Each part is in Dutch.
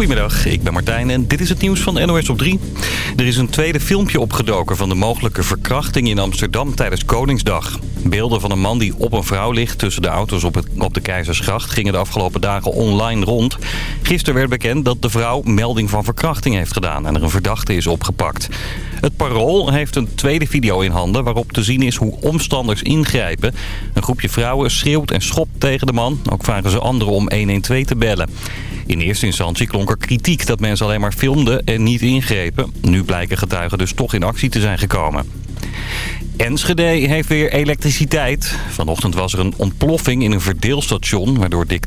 Goedemiddag, ik ben Martijn en dit is het nieuws van NOS op 3. Er is een tweede filmpje opgedoken van de mogelijke verkrachting in Amsterdam tijdens Koningsdag. Beelden van een man die op een vrouw ligt tussen de auto's op, het, op de Keizersgracht gingen de afgelopen dagen online rond. Gisteren werd bekend dat de vrouw melding van verkrachting heeft gedaan en er een verdachte is opgepakt. Het Parool heeft een tweede video in handen waarop te zien is hoe omstanders ingrijpen. Een groepje vrouwen schreeuwt en schopt tegen de man. Ook vragen ze anderen om 112 te bellen. In eerste instantie klonk er kritiek dat mensen alleen maar filmden en niet ingrepen. Nu blijken getuigen dus toch in actie te zijn gekomen. Enschede heeft weer elektriciteit. Vanochtend was er een ontploffing in een verdeelstation... waardoor dik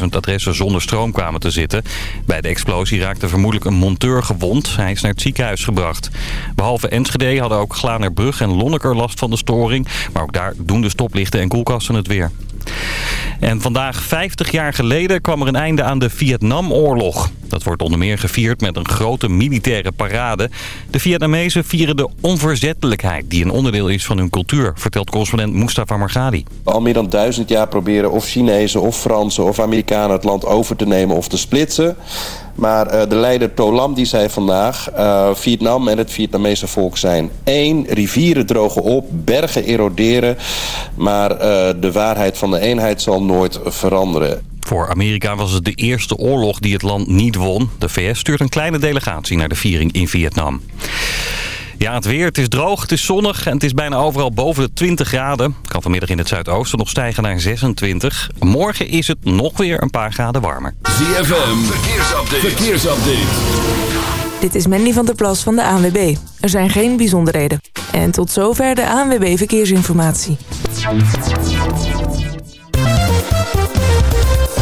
20.000 adressen zonder stroom kwamen te zitten. Bij de explosie raakte vermoedelijk een monteur gewond. Hij is naar het ziekenhuis gebracht. Behalve Enschede hadden ook Glanerbrug en Lonneker last van de storing. Maar ook daar doen de stoplichten en koelkasten het weer. En vandaag, 50 jaar geleden, kwam er een einde aan de Vietnamoorlog. Dat wordt onder meer gevierd met een grote militaire parade. De Vietnamezen vieren de onverzettelijkheid die een onderdeel is van hun cultuur, vertelt correspondent Mustafa Margadi. Al meer dan duizend jaar proberen of Chinezen of Fransen of Amerikanen het land over te nemen of te splitsen. Maar uh, de leider To Lam die zei vandaag... Uh, Vietnam en het Vietnamese volk zijn één. Rivieren drogen op, bergen eroderen. Maar uh, de waarheid van de eenheid zal nooit veranderen. Voor Amerika was het de eerste oorlog die het land niet won. De VS stuurt een kleine delegatie naar de viering in Vietnam. Ja, het weer. Het is droog, het is zonnig en het is bijna overal boven de 20 graden. Kan vanmiddag in het zuidoosten nog stijgen naar 26. Morgen is het nog weer een paar graden warmer. ZFM, verkeersupdate. verkeersupdate. Dit is Mandy van der Plas van de ANWB. Er zijn geen bijzonderheden. En tot zover de ANWB Verkeersinformatie.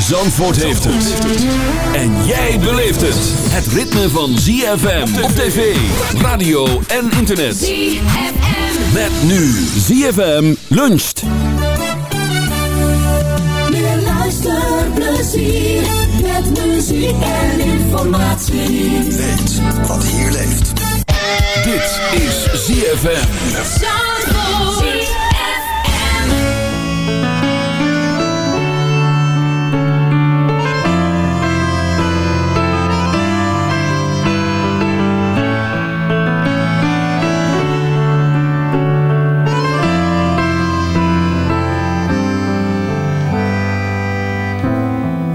Zandvoort heeft het. En jij beleeft het. Het ritme van ZFM op tv, radio en internet. ZFM. Met nu ZFM luncht. Meer luisterplezier. Met muziek en informatie. Weet wat hier leeft. Dit is ZFM. Zandvoort.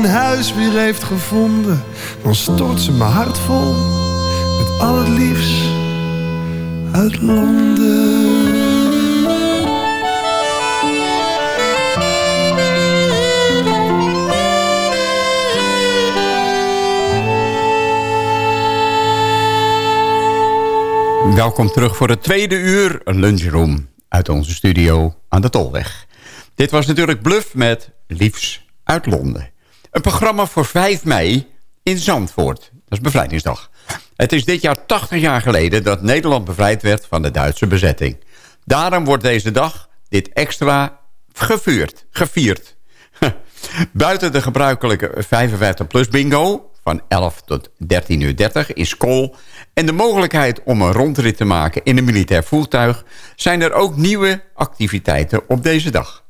Mijn huis weer heeft gevonden, dan stort ze mijn hart vol met al het liefst uit Londen. Welkom terug voor het tweede uur Lunchroom uit onze studio aan de Tolweg. Dit was natuurlijk Bluff met Liefs uit Londen. Een programma voor 5 mei in Zandvoort. Dat is bevrijdingsdag. Het is dit jaar 80 jaar geleden dat Nederland bevrijd werd van de Duitse bezetting. Daarom wordt deze dag dit extra gevuurd, gevierd. Buiten de gebruikelijke 55-plus bingo van 11 tot 13.30 uur 30 in school... en de mogelijkheid om een rondrit te maken in een militair voertuig... zijn er ook nieuwe activiteiten op deze dag.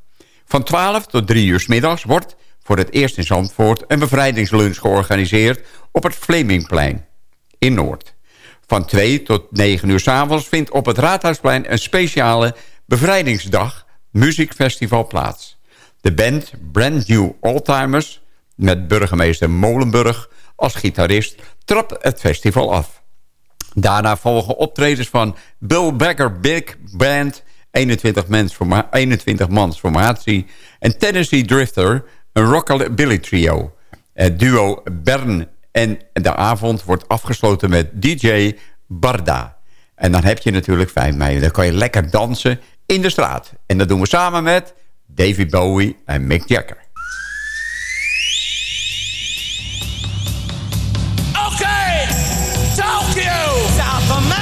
Van 12 tot 3 uur middags wordt voor het eerst in Zandvoort... een bevrijdingslunch georganiseerd op het Flemingplein in Noord. Van 2 tot 9 uur 's avonds vindt op het Raadhuisplein... een speciale bevrijdingsdag muziekfestival plaats. De band Brand New Oldtimers met burgemeester Molenburg als gitarist trapt het festival af. Daarna volgen optredens van Bill Becker Big Band, 21, mens forma 21 mans formatie... en Tennessee Drifter, een rockabilly trio. Het duo Bern en de avond wordt afgesloten met DJ Barda. En dan heb je natuurlijk 5 mei. Dan kan je lekker dansen in de straat. En dat doen we samen met David Bowie en Mick Jagger. Okay, Tokyo,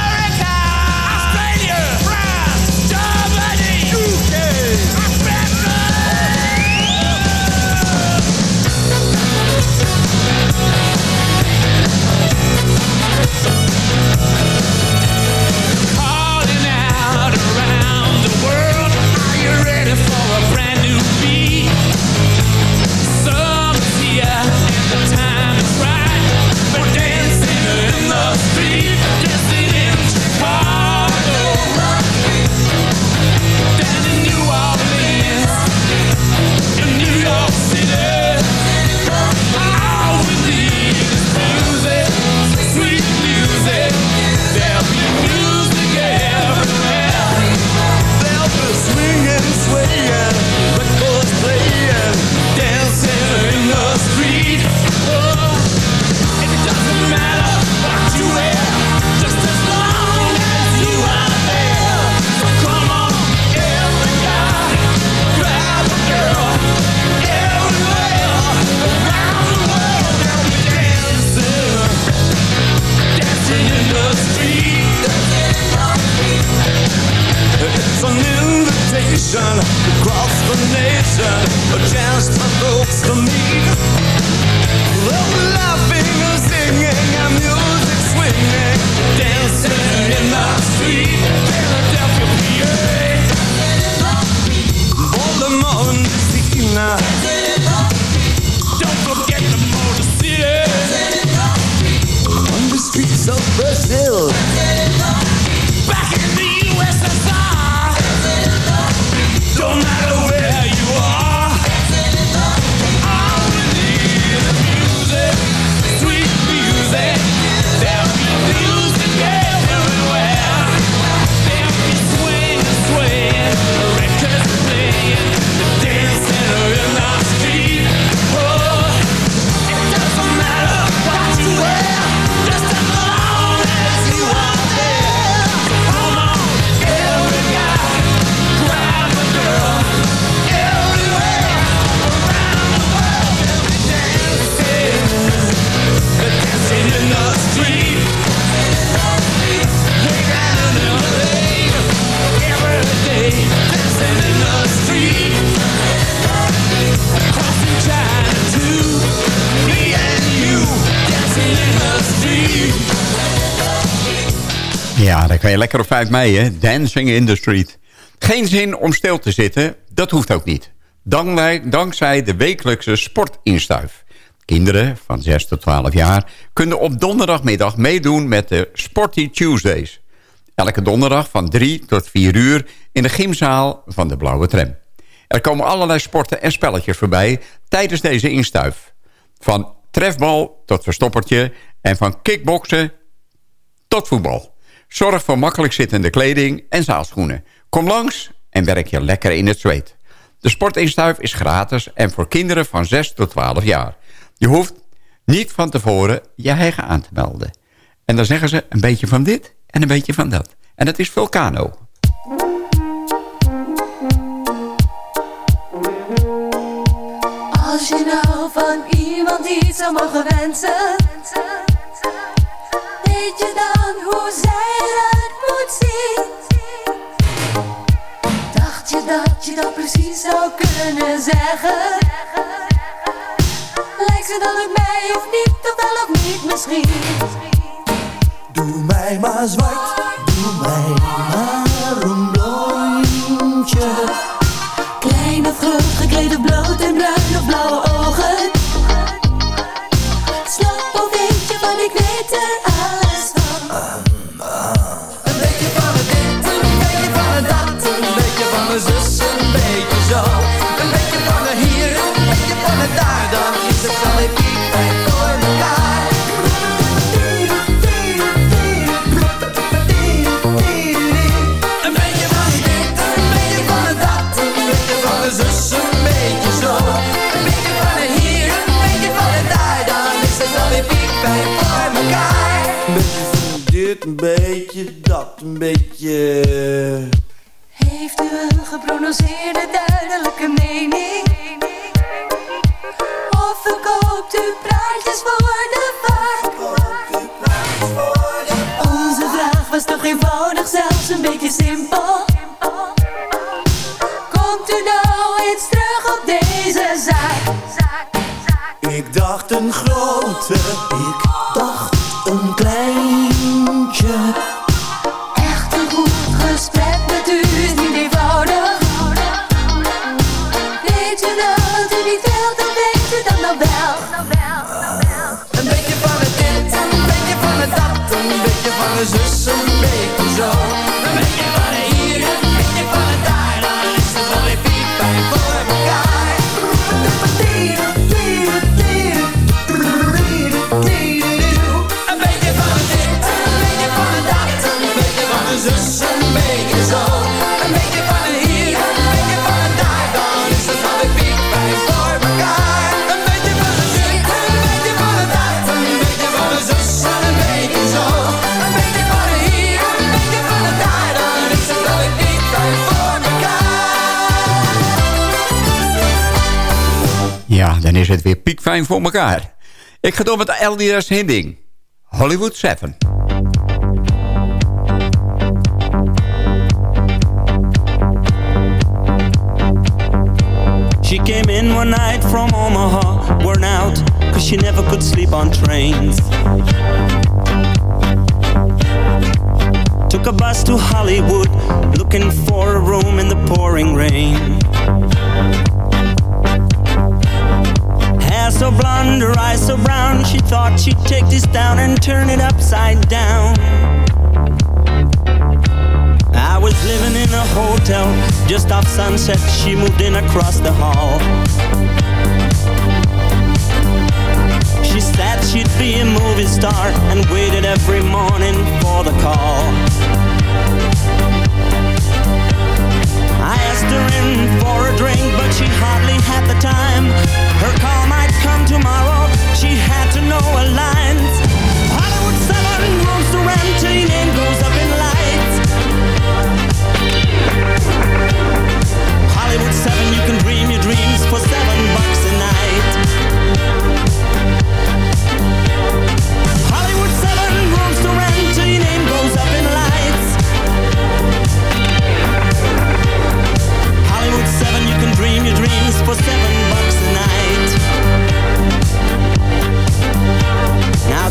lekker op 5 mei, hè? Dancing in the street. Geen zin om stil te zitten, dat hoeft ook niet. Dankzij, de wekelijkse sportinstuif. Kinderen van 6 tot 12 jaar kunnen op donderdagmiddag meedoen met de Sporty Tuesdays. Elke donderdag van 3 tot 4 uur in de gymzaal van de Blauwe Tram. Er komen allerlei sporten en spelletjes voorbij tijdens deze instuif. Van trefbal tot verstoppertje en van kickboksen tot voetbal. Zorg voor makkelijk zittende kleding en zaalschoenen. Kom langs en werk je lekker in het zweet. De sportinstuif is gratis en voor kinderen van 6 tot 12 jaar. Je hoeft niet van tevoren je eigen aan te melden. En dan zeggen ze een beetje van dit en een beetje van dat. En dat is Vulcano. Als je nou van iemand iets zou mogen wensen, je dat je dat precies zou kunnen zeggen? Lijkt ze dan op mij of niet, of wel of niet misschien? Doe mij maar zwart, doe mij maar een blondje. Klein of groot, gekleed of bloot en bruin of blauwe ogen. Slap of weet je van, ik weet er dit, een beetje dat, een beetje... Heeft u een geprononceerde duidelijke mening? Of verkoopt u praatjes voor de vaart? Onze vraag was toch eenvoudig, zelfs een beetje simpel. Komt u nou eens terug op deze zaak? Ik dacht een grote, piekfijn voor elkaar. Ik ga door met Eldias Hinding. Hollywood 7. She came in one night from Omaha, worn out, cause she never could sleep on trains. Took a bus to Hollywood, looking for a room in the pouring rain. Hair so blonde, her eyes so brown. She thought she'd take this down and turn it upside down. I was living in a hotel just off sunset. She moved in across the hall. She said she'd be a movie star and waited every morning for the call. I asked her in for a drink, but she hardly had the time. Her call might come tomorrow. She had to know her lines. Hollywood 7 rooms to rent, her name goes up in lights. Hollywood 7, you can dream your dreams for seven bucks a night. Hollywood 7 rooms to rent, her name goes up in lights. Hollywood 7, you can dream your dreams for seven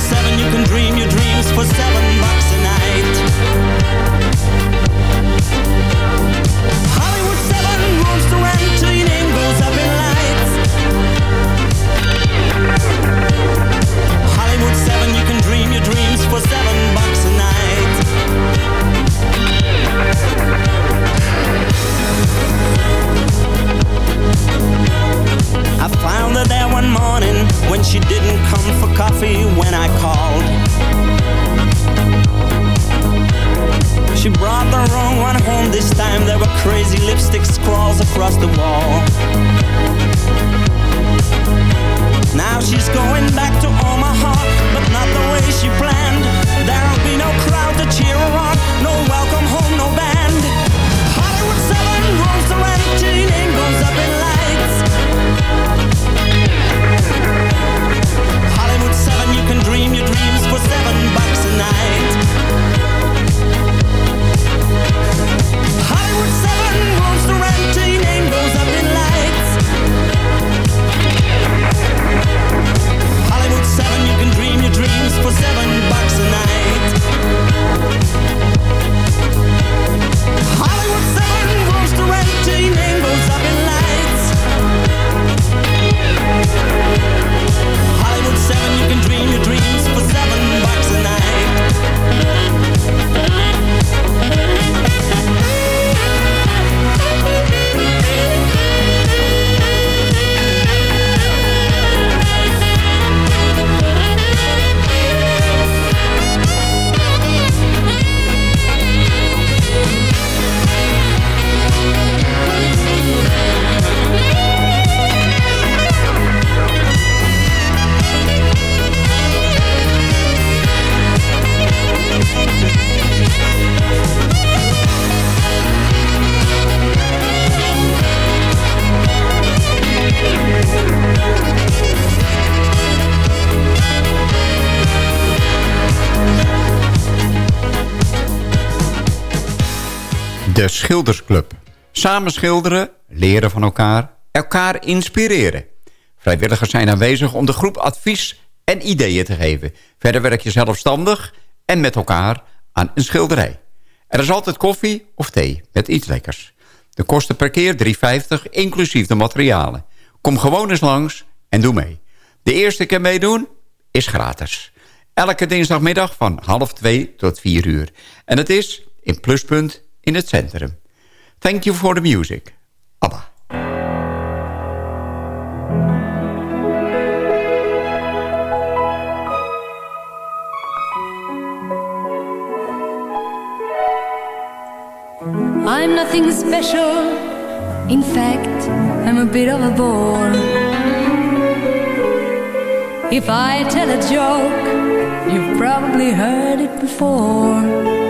7, you can dream your dreams for seven bucks a night. Hollywood 7 rooms to rent, teenage goes up in lights. Hollywood 7, you can dream your dreams for seven De Schildersclub. Samen schilderen, leren van elkaar, elkaar inspireren. Vrijwilligers zijn aanwezig om de groep advies en ideeën te geven. Verder werk je zelfstandig en met elkaar aan een schilderij. Er is altijd koffie of thee met iets lekkers. De kosten per keer 3,50 inclusief de materialen. Kom gewoon eens langs en doe mee. De eerste keer meedoen is gratis. Elke dinsdagmiddag van half 2 tot 4 uur. En het is in Pluspunt in het centrum. Thank you for the music. ABBA. I'm nothing special. In fact, I'm a bit of a bore. If I tell a joke, you've probably heard it before.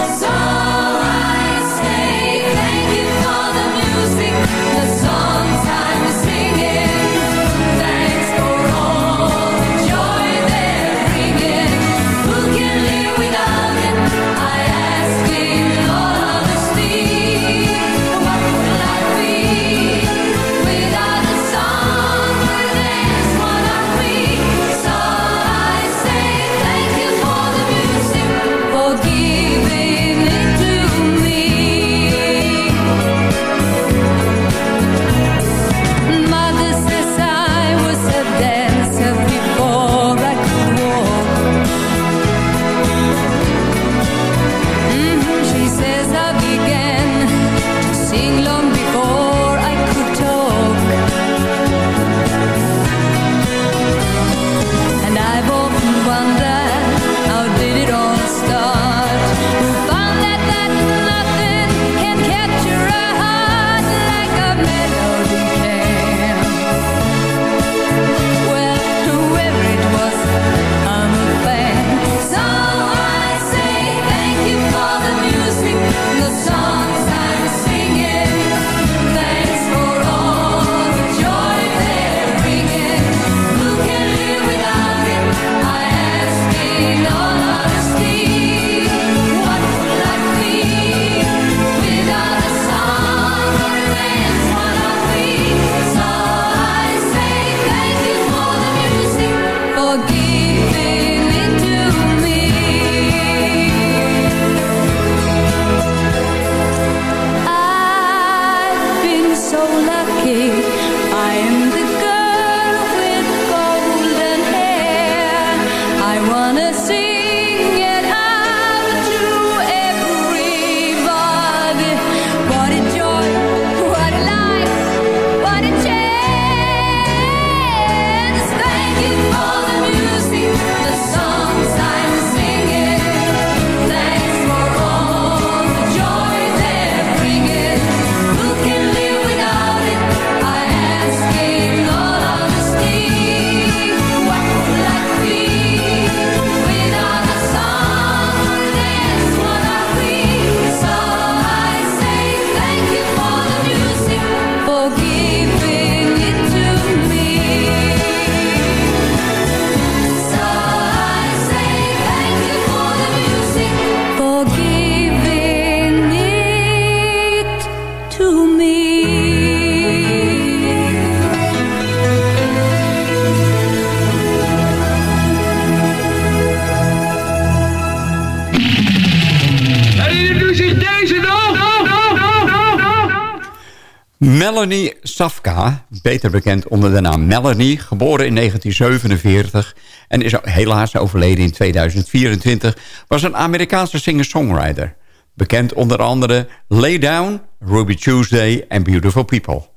beter bekend onder de naam Melanie. Geboren in 1947 en is helaas overleden in 2024. Was een Amerikaanse singer-songwriter. Bekend onder andere Lay Down, Ruby Tuesday en Beautiful People.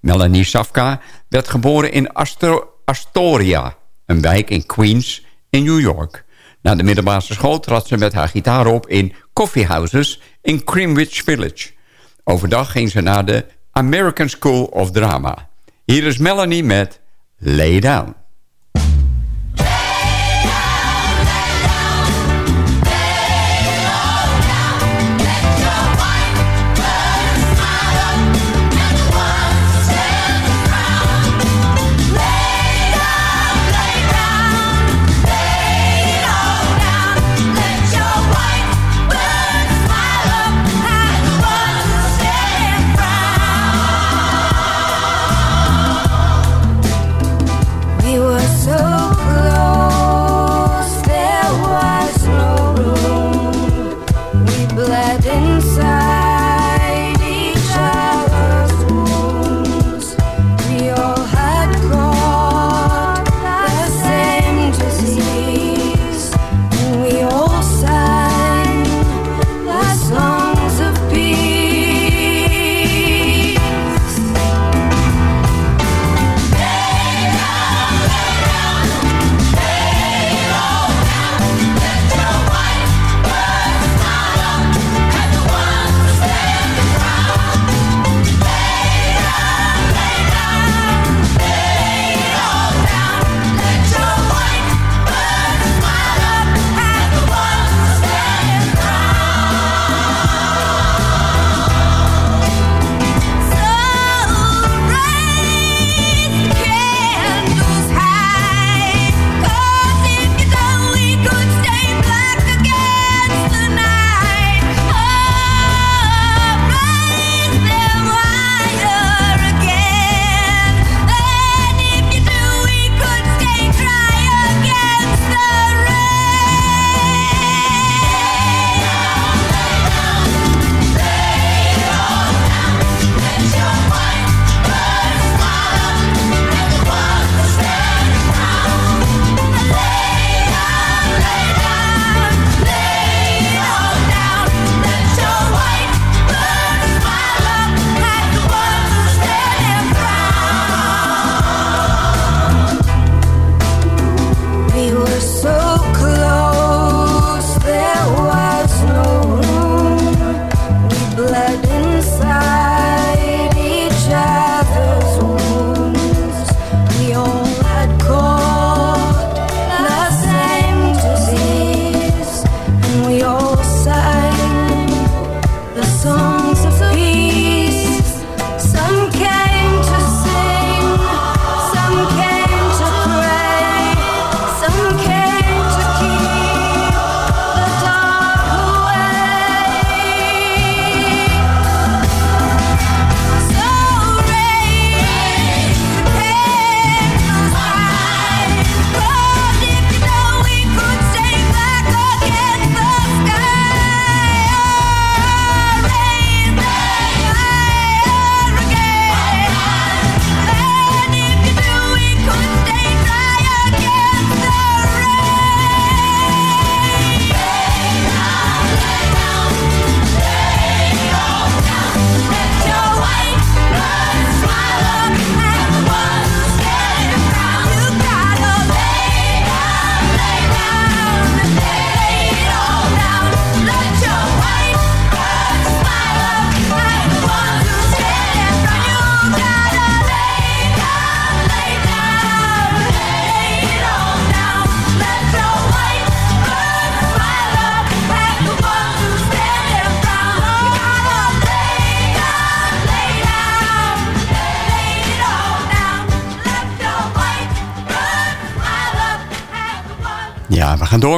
Melanie Safka werd geboren in Astoria, een wijk in Queens in New York. Na de middelbare school trad ze met haar gitaar op in coffeehouses in Greenwich Village. Overdag ging ze naar de American School of Drama. Hier is Melanie met Lay Down.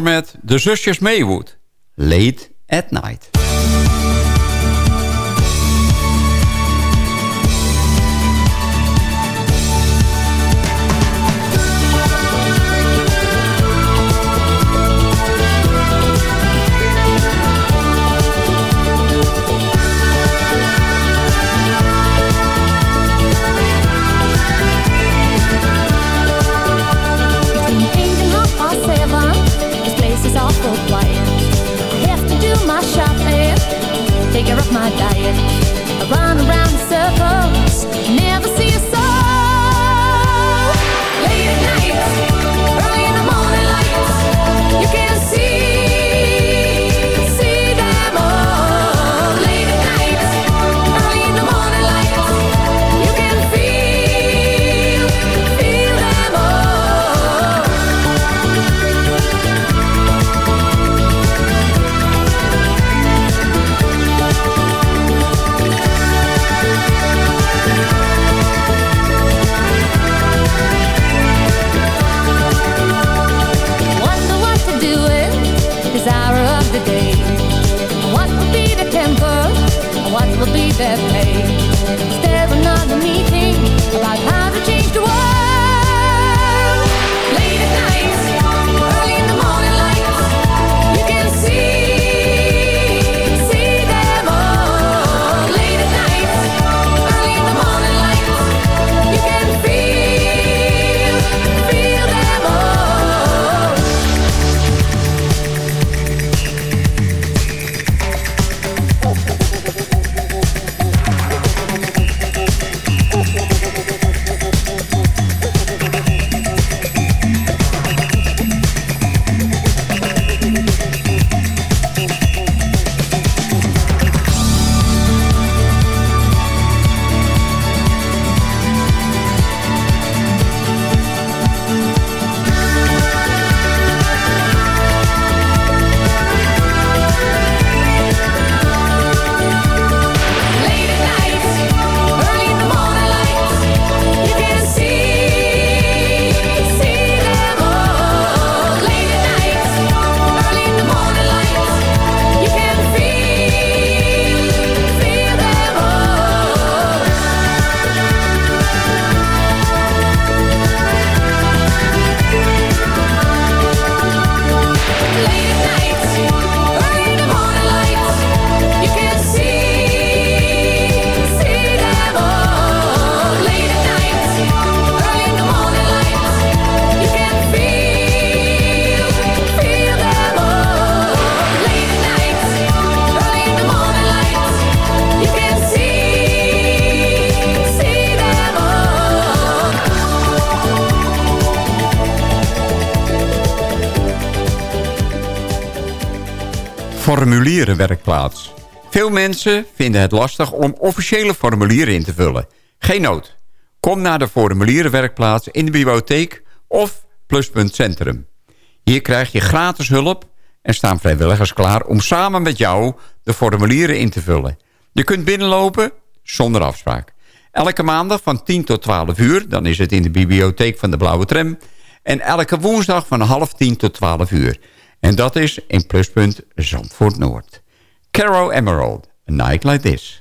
met de zusjes Maywood. leed. reguliere werkplaats. Veel mensen vinden het lastig om officiële formulieren in te vullen. Geen nood. Kom naar de formulierenwerkplaats in de bibliotheek of Pluspunt Centrum. Hier krijg je gratis hulp en staan vrijwilligers klaar om samen met jou de formulieren in te vullen. Je kunt binnenlopen zonder afspraak. Elke maandag van 10 tot 12 uur, dan is het in de bibliotheek van de Blauwe Tram. En elke woensdag van half 10 tot 12 uur. En dat is in pluspunt Zandvoort Noord. Caro Emerald, A Night Like This.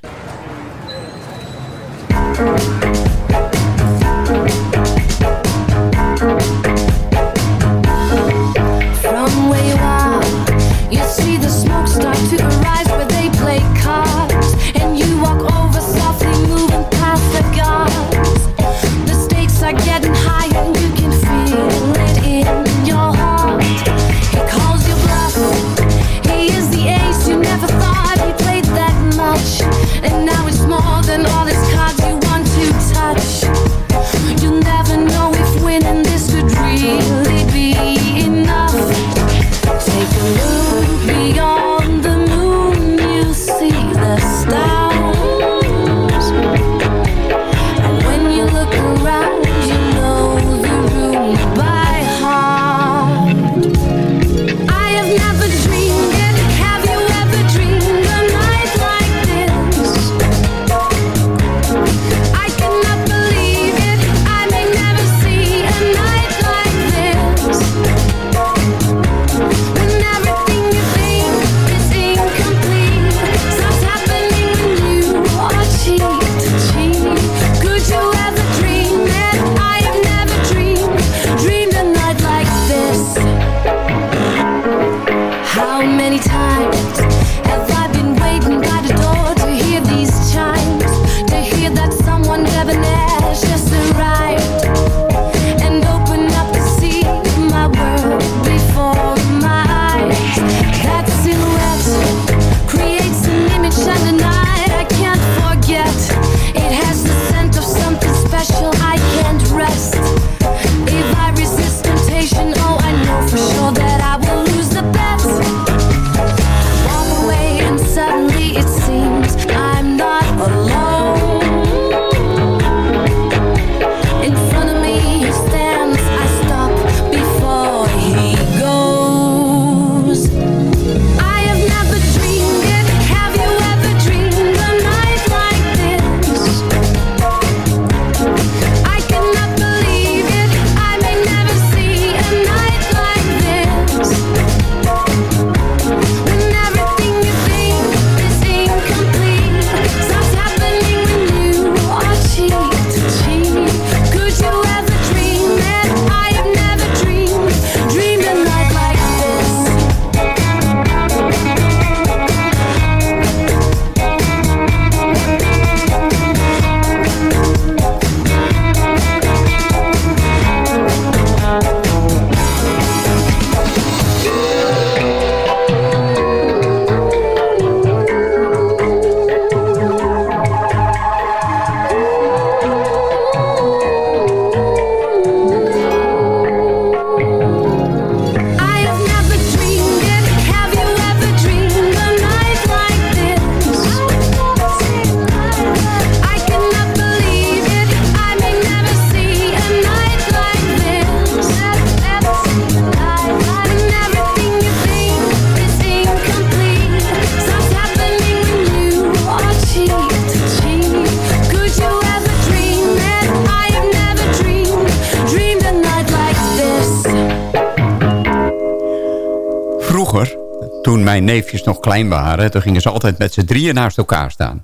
toen gingen ze altijd met z'n drieën naast elkaar staan.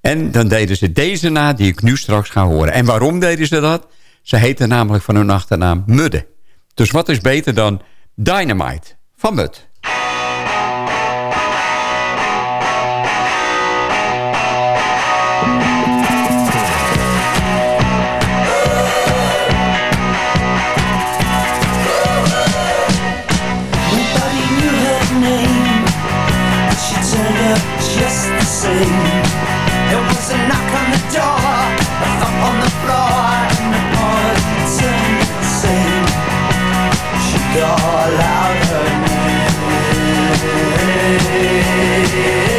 En dan deden ze deze na, die ik nu straks ga horen. En waarom deden ze dat? Ze heten namelijk van hun achternaam Mudde. Dus wat is beter dan Dynamite van Mud? dancing There was a knock on the door a thump on the floor And the boys "Sing." She called out her name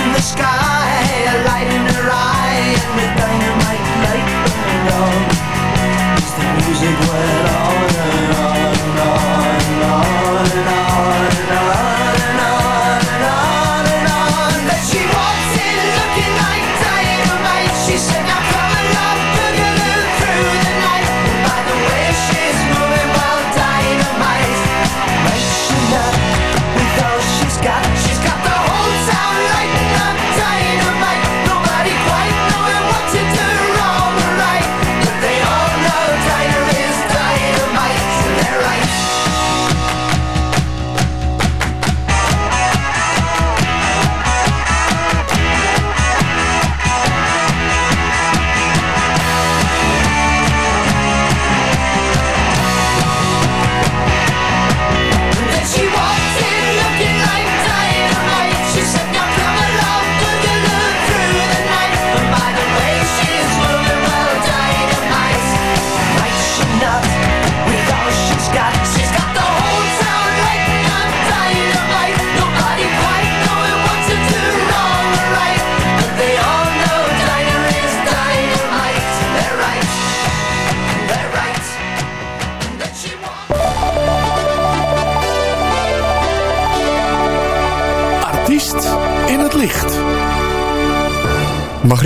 in the sky.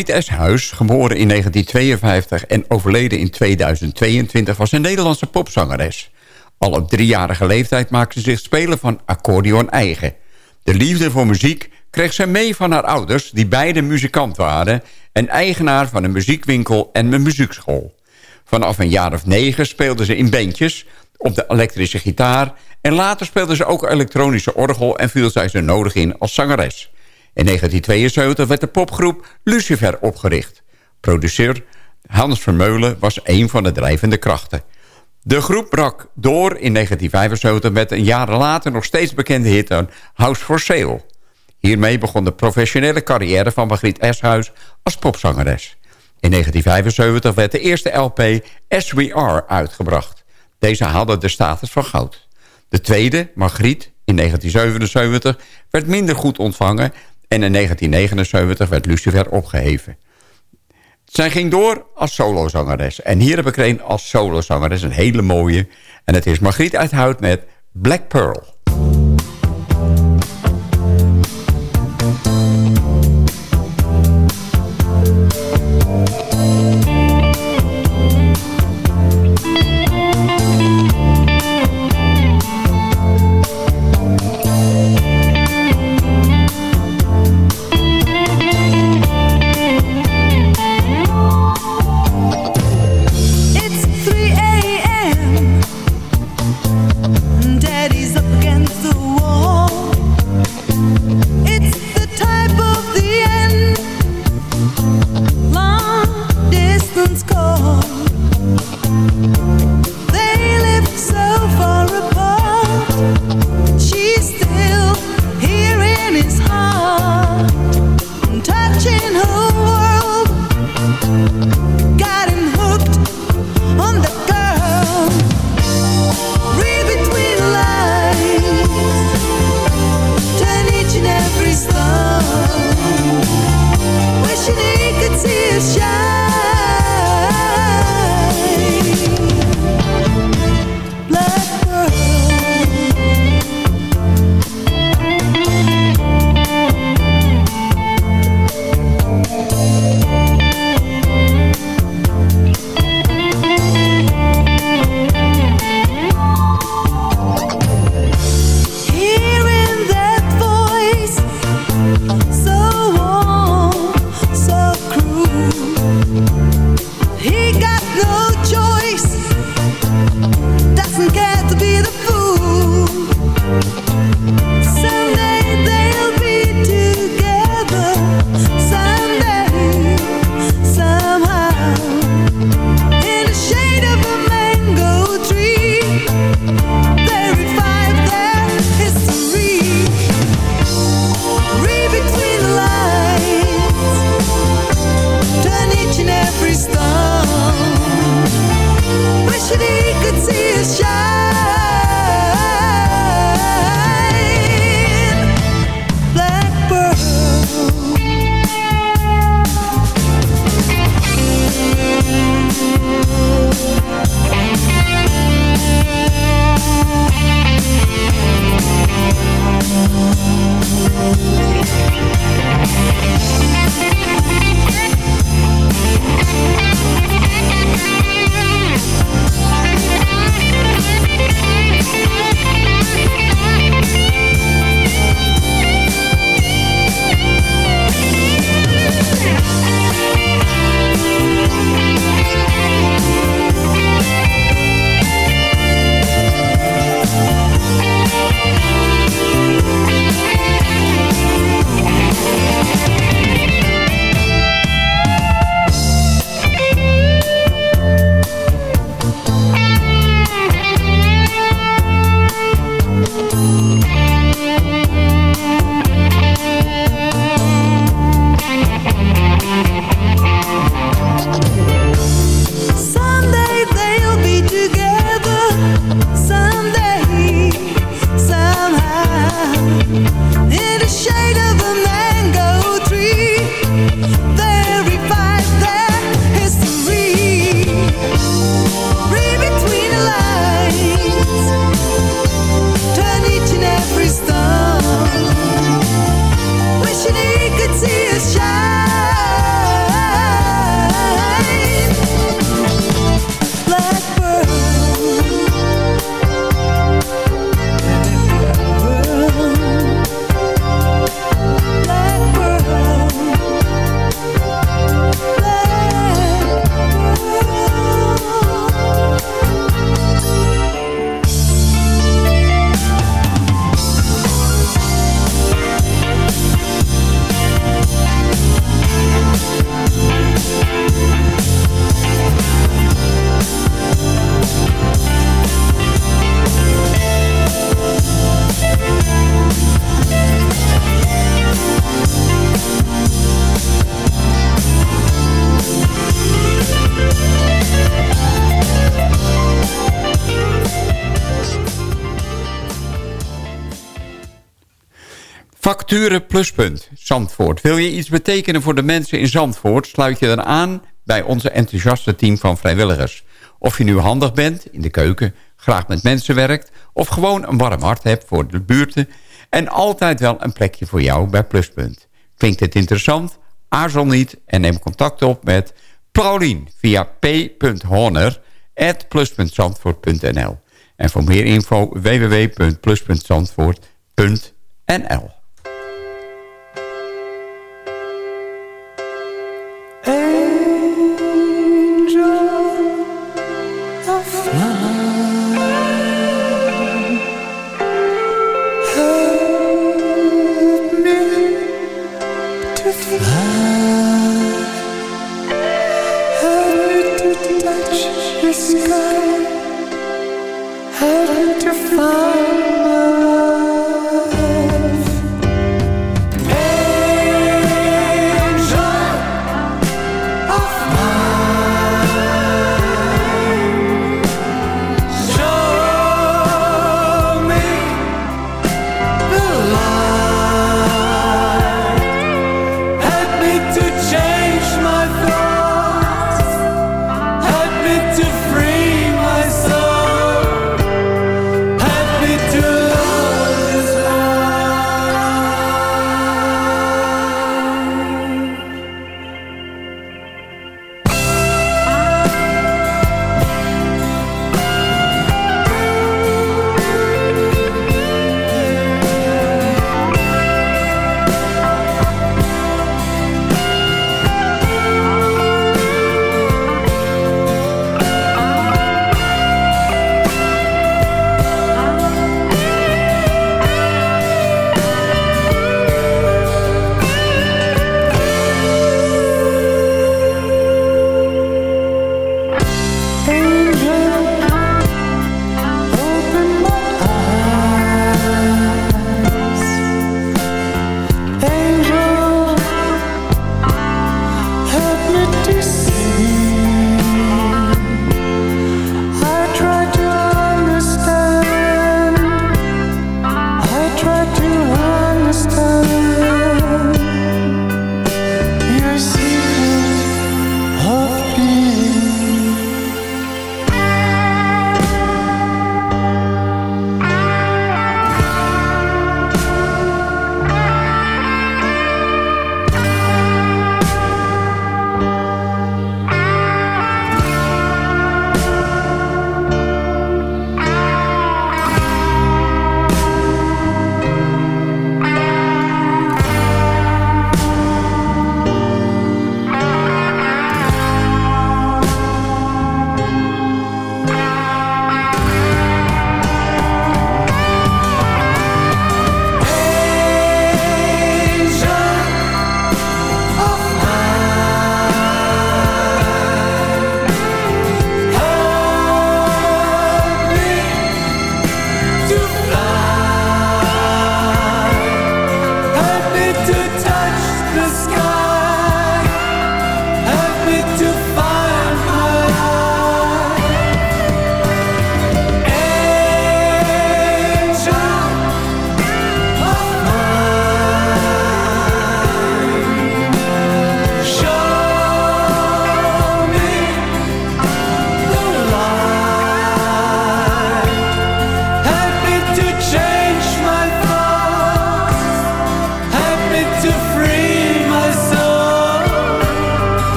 Margriet Eshuis, geboren in 1952 en overleden in 2022... was een Nederlandse popzangeres. Al op driejarige leeftijd maakte ze zich spelen van accordeon eigen. De liefde voor muziek kreeg ze mee van haar ouders... die beide muzikant waren... en eigenaar van een muziekwinkel en een muziekschool. Vanaf een jaar of negen speelde ze in bandjes... op de elektrische gitaar... en later speelde ze ook elektronische orgel... en viel zij zo nodig in als zangeres. In 1972 werd de popgroep Lucifer opgericht. Produceur Hans Vermeulen was een van de drijvende krachten. De groep brak door in 1975 met een jaar later nog steeds bekende hit aan House for Sale. Hiermee begon de professionele carrière van Margriet Eshuis als popzangeres. In 1975 werd de eerste LP As We uitgebracht. Deze haalde de status van goud. De tweede, Margriet, in 1977 werd minder goed ontvangen... en in 1979 werd Lucifer opgeheven. Zij ging door als solozangeres. En hier heb ik er een als solozangeres, een hele mooie. En het is Margriet Uithout met Black Pearl. Pluspunt, Zandvoort. Wil je iets betekenen voor de mensen in Zandvoort... sluit je dan aan bij onze enthousiaste team van vrijwilligers. Of je nu handig bent, in de keuken, graag met mensen werkt... of gewoon een warm hart hebt voor de buurten... en altijd wel een plekje voor jou bij Pluspunt. Klinkt het interessant? Aarzel niet en neem contact op met Paulien via p.horner.plus.zandvoort.nl En voor meer info www.plus.zandvoort.nl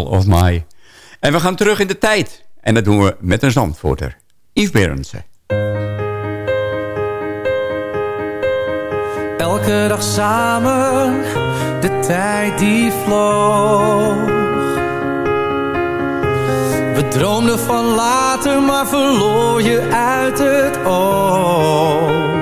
Of My. En we gaan terug in de tijd. En dat doen we met een zandvoerder, Yves Berendsen. Elke dag samen, de tijd die vloog. We droomden van later, maar verloor je uit het oog.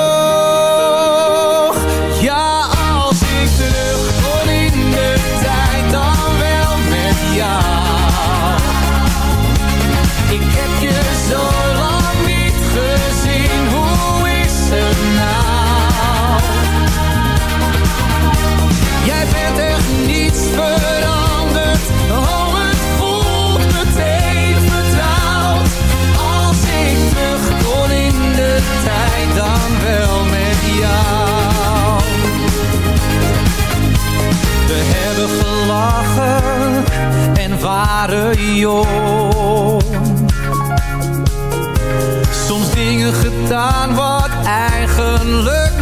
dan wel met jou. We hebben gelachen en waren jong. Soms dingen gedaan wat eigenlijk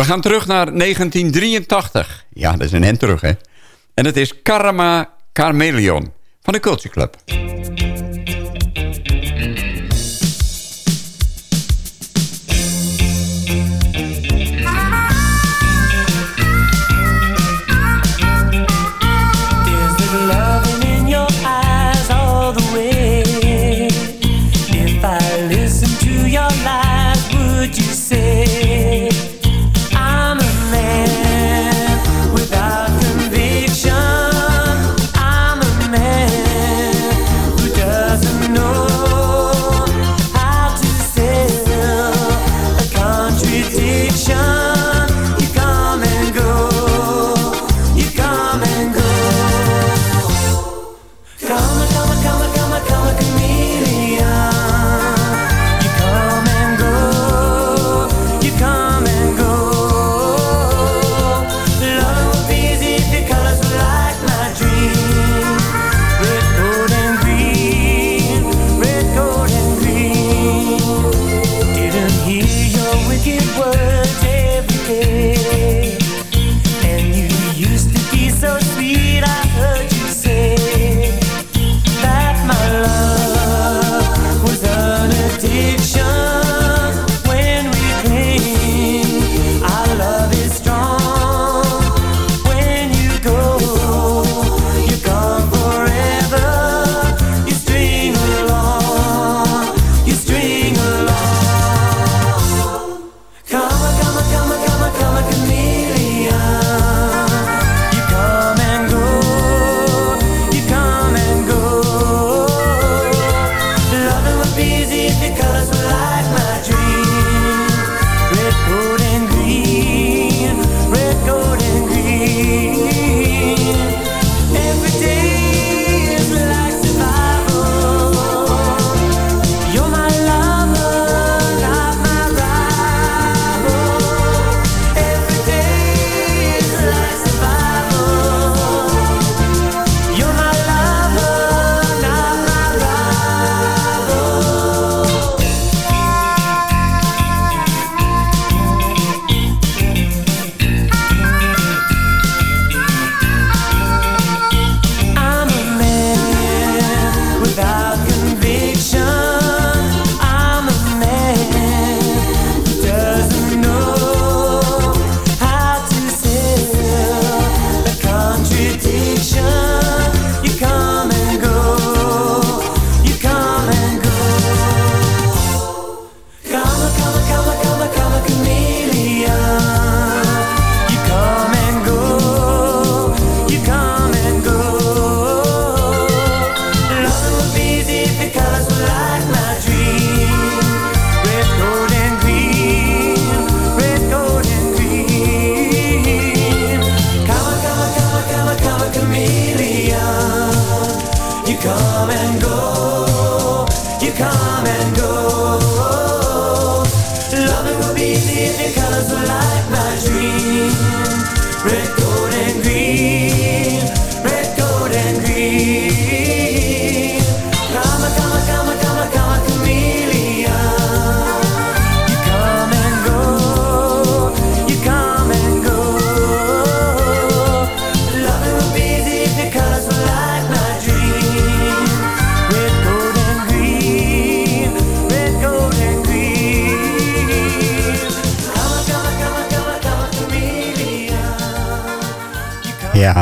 We gaan terug naar 1983. Ja, dat is een hen terug, hè. En het is Karma Carmelion van de Culture Club.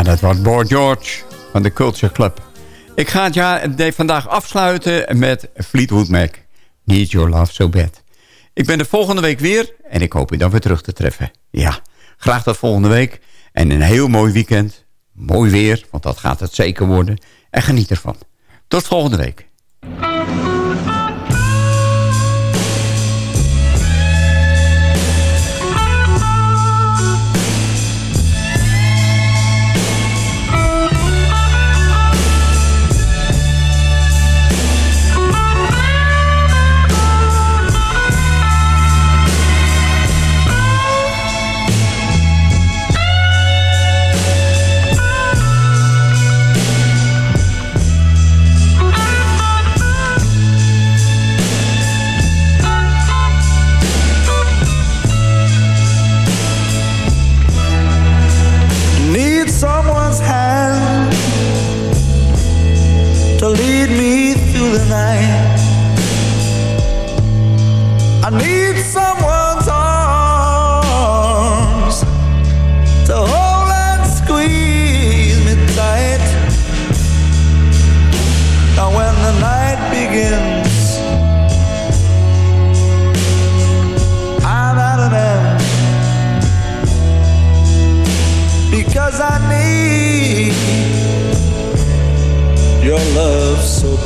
Dat was Boy George van de Culture Club. Ik ga het jaar vandaag afsluiten met Fleetwood Mac. Need Your Love So Bad. Ik ben er volgende week weer en ik hoop u dan weer terug te treffen. Ja, graag tot volgende week. En een heel mooi weekend. Mooi weer, want dat gaat het zeker worden. En geniet ervan. Tot volgende week.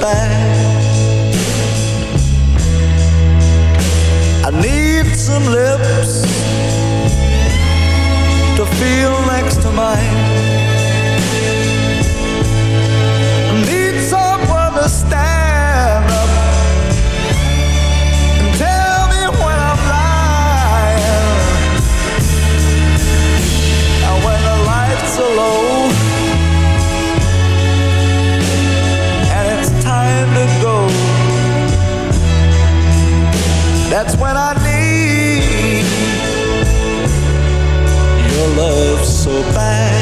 Bad. I need some lips to feel next to mine. That's when I need your love so bad.